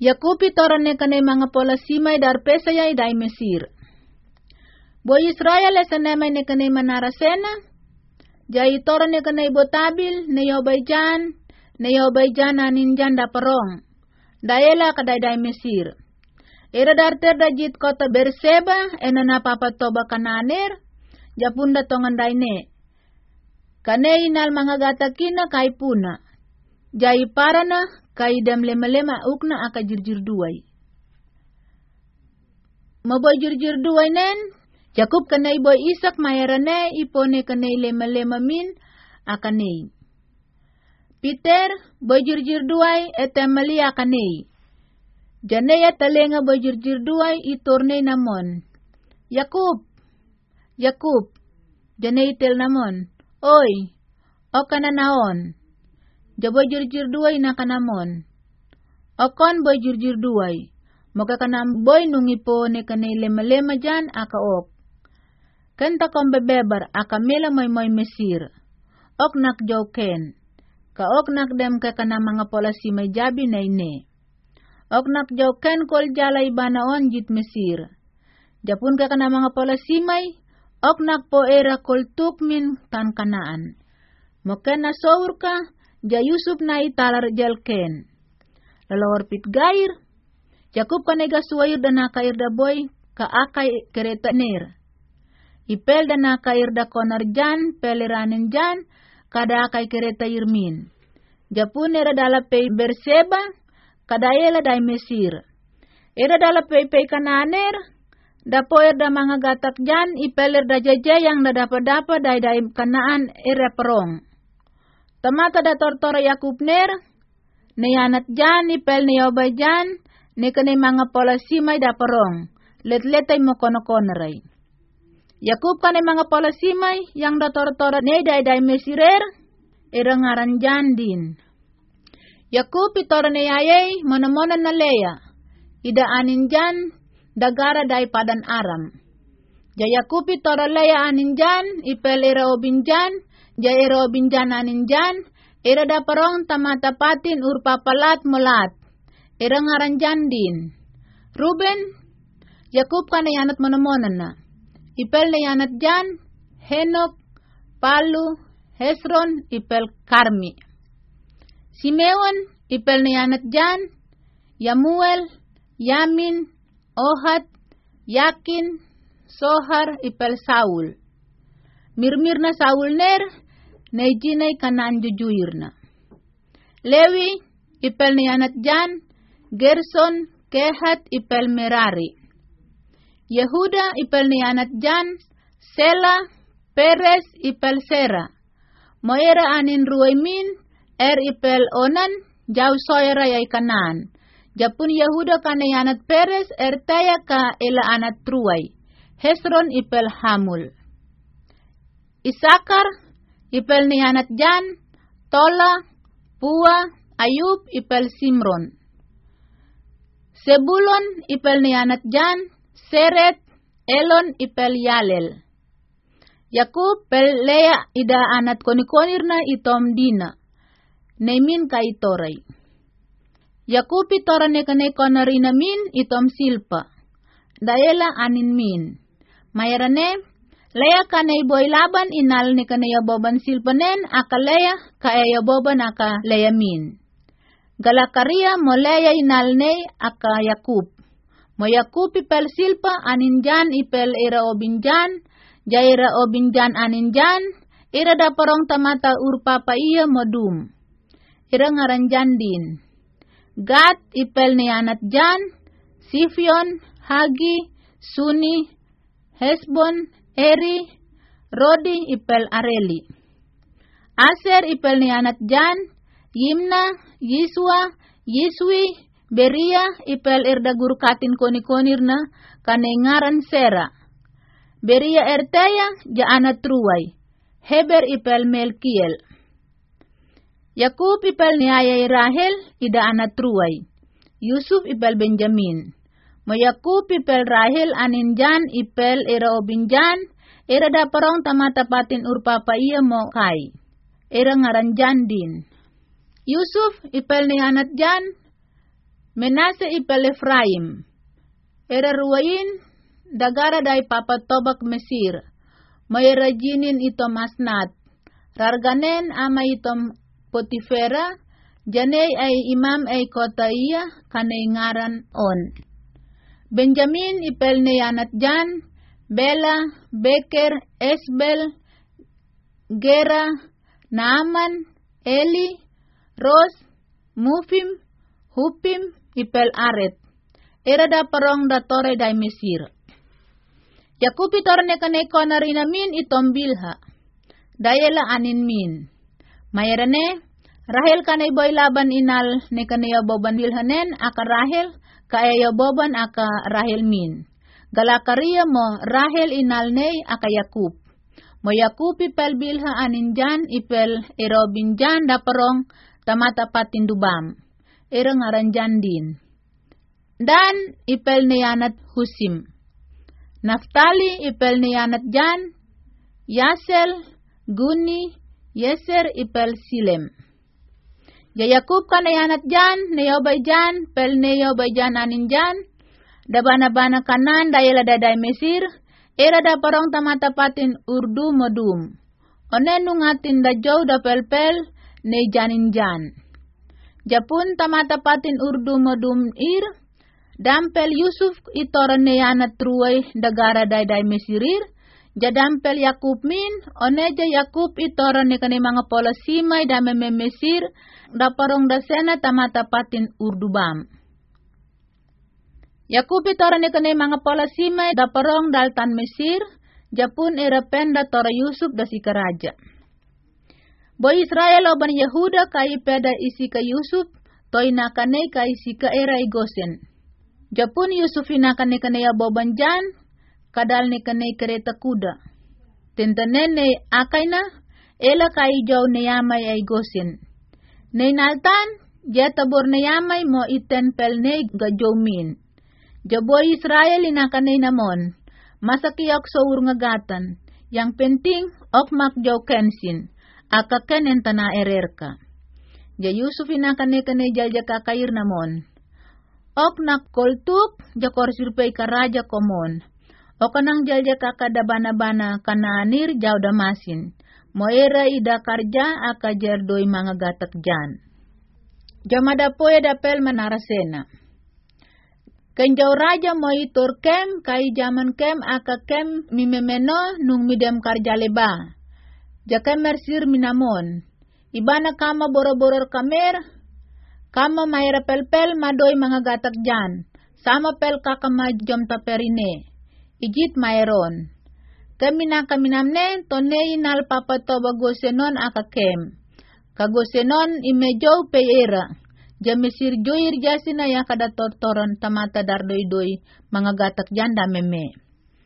Yakupi torane kane mga pola simay dar pesaya iday Mesir. Boy Israel esanema ne kane manarasena, jai torane kane botabil ne yobayjan, ne yobayjan aninjan da parong. Daela kadayday Mesir. Ira darter da jit kota Berseba ena na papatoba kananer, japunda tongan daine. Kane inal mga gatakina kay puna. Jai parana kay dem lema-lema ukna aka jirjir duay. Maboy jirjir duay nen, Jakub kanay boy isak mayarane ipone kanay lema-lema min akanay. Peter, boy jirjir duay etemali akanay. Janaya talenga boy jirjir duay itorne namon. Yakub, Yakub, janay tel namon. Oy, o kananaon. Jabo jirjir duay na kanamon. Okon boy jirjir. Moga kanam boy nungi po ne kanay lema-lema jan akaok. Kanta kom bebebar akamela moy moy mesir. Ok nak. Ka ok nak dem ke kana mga pola si may jabi na ine. Ok nak joken kol jalay banaon jit mesir. Japun ke kana mga pola si may. Ok nak po era kol tukmin tan kanaan. Moken na ka, ja Yusuf na italar jalken. Lalawar pit gair, Jakub kanega suwayir da nakair da boy ka akay kereta ner. Ipel da nakair da konar jan, peliranin jan, kada akay kereta irmin. Japun era dala pay Berseba, kada ela day Mesir. Era dala pay pay kananer, da poer da mga gatak jan, ipeler da jaja yang da dapat-dapat day day kanaan era perong. Tamata da tortora Yakub ner, Nayanat jan, ni obay jan, ni kanay mga polasimay da parong, letletay mo kono-konoray. Yakub kanay mga polasimay, yang da tortora ni day day mesirer, irangaran jan din. Yakub itora ni ayay, manamonan na leya, idaanin jan, dagara day padan aram. Ja Yakub itora leya anin jan, ipel ira obin jan, ja ira obin jan anin jan, Ira da parong tamatapatin urpapalat mulat. Ira ngaranjan din. Ruben, Yakub ka na yanat manamonan na. Ipel na yanat jan, Henok, Palu, Hesron, ipel Karmi. Simeon, ipel na yanat jan, Yamuel, Yamin, Ohat, Yakin, Sohar, ipel Saul. Mirmir na Saul ner, Naijinay kanaan jujuir na. Lewi, ipel ni anat jan, Gerson, Kehat, ipel Merari. Yehuda, ipel ni anat jan, Sela, Peres, ipel Sera. Moira anin ruwaymin, er ipel onan, jaw soyra yay kanan. Japun Yehuda kanayanat Peres, er taya ka ila anat truway. Hesron ipel Hamul. Isakar, ipel ni Hanat Jan, Tola, Pua, Ayub, ipel Simron. Sebulon, ipel ni Hanat Jan, Seret, Elon, ipel Yalel. Yakub, pel Lea, ida anat konikonir na itom dina. Nemin ka itoray. Yakub itora ne kane konarina min itom silpa. Daela anin min. Mayarane, Leya kanay boy laban inal ni kanay boban silpanen aka leya kaya boban aka leya min. Galakaria mo leya inal ne aka Yakub. Mo Yakub ipel silpa anin jan ipel ira obinjan, jaira obinjan anin jan, ira da parong tamata urpa pa iya modum. Ira ngaranjan din. Gat ipel ni anat jan, Sifion, Hagi, Suni, Hesbon, Eri, Rodi ipel Areli. Aser ipel ni anat Jan, Yimna, Yiswa, Yiswi, Beria ipel erda guru katin koni-konirna kanengaran Sera. Beria ertaya ja anat Truway. Heber ipel Melkiel. Yakub ipel ni ayay Rahel ida anat Truway. Yusuf ipel Benjamin. Mo Yakub ipel anin jan ipel era obinjan, era da parong tamatapatin urpapa iya mo kay. Era ngaran jan din. Yusuf ipel ni hanat jan, Menase ipel Efraim. Era ruwain dagara day papatobak Mesir. May rajinin itom asnat. Rarganen ama itom Potifera. Janay ay imam ay kota iya kanay ngaran on. Benjamin ipel neyanat jan. Bela, Beker, Esbel, Gera, Naaman, Eli, Ros, Mufim, Hupim, ipel aret. Era da parong da tore da Mesir. Yakupi torne kane kona rinamin itom bilha. Dayela anin min. Mayerane, Rahel kane boy laban inal ne kane boban bilhanen aka Rahel kaya boban aka Rahel min. Galakaria mo Rahel inal ne aka Yakub. Mo Yakub ipel bilha anin jan ipel erobin jan da parong tamata patindubam. Era ngaran jan din. Dan ipel niyanat Husim. Naftali ipel niyanat Jan, Yasel, Guni, Yeser ipel Silem. Ya Yakub kan niyanat Jan, neyobay Jan, pel neyobay Jan anin Jan, dabana-bana kanan dayala daday Mesir, era da parong tamatapatin urdu modum. One nungatin da jow da pel-pel, ne janin Jan. Japun tamatapatin urdu modum ir, Dampel Yusuf itoran neyana truay dagara dayday mesirir, jadampel Yakub min, oneja Yakub itoran ni kani mga pola simay dame mesir, da parong da sena tamata patin urdubam. Yakub itoran ni kani mga pola simay da parong daltan mesir, japun erapen da tora Yusuf da si karaja. Boy Israel oban Yehuda kai peda isi ka Yusuf, toy nakane kai sika era igosen. Japun Yusuf ni kanaya boban jan, kadal ni kanay kereta kuda. Tintanen ni akay na, ela kay jaw ni yamay ay gosin. Nay naltan, tabor na yamay mo iten pel ni gajomin. Jaboy Israel inakan ni namon, masakiyak sa urngagatan, yang penting okmak jaw kensin, akaken entana ererka. Ja Yusuf inakan ni kanay jalja kakayir namon, ok nak koltuk jakor sirpay karaja komon. O kanang jalja kakada bana-bana kananir jaw damasin. Moera ida karja aka jerdoi mga gatak jan. Jamada poe dapel manarasena. Kenjau raja mo itur kem kai jaman kem aka kem mimemeno nung midem karja leba. Jakem mersir minamon. Ibana kama boro-boror kamer Kama mayra pelpel madoy mga gatak jan. Sama pel kakama jom taperine. Ijit mayron. Kami na kami namne, tonne inal papato bagosenon akakem. Kagosenon imejo peera. Jamisir joir jasina ya kada tortoron tamata dardoy doy mga gatak jan dameme.